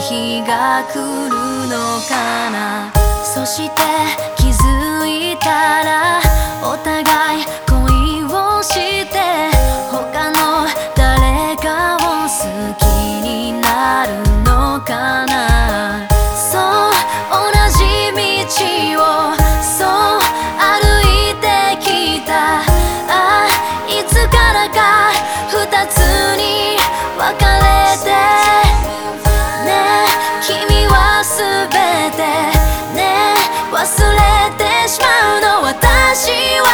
日が来るのかな。そして気づいたら希望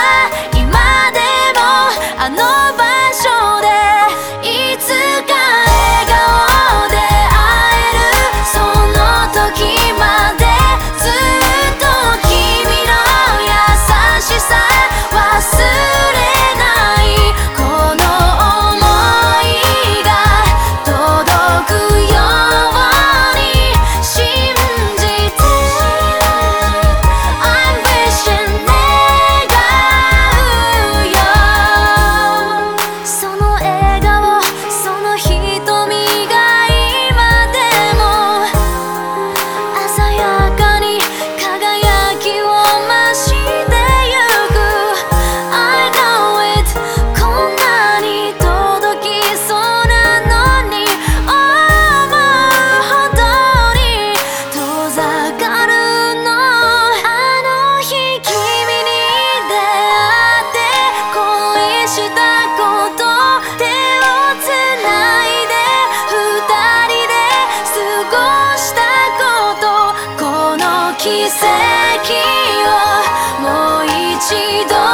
奇跡をもう一度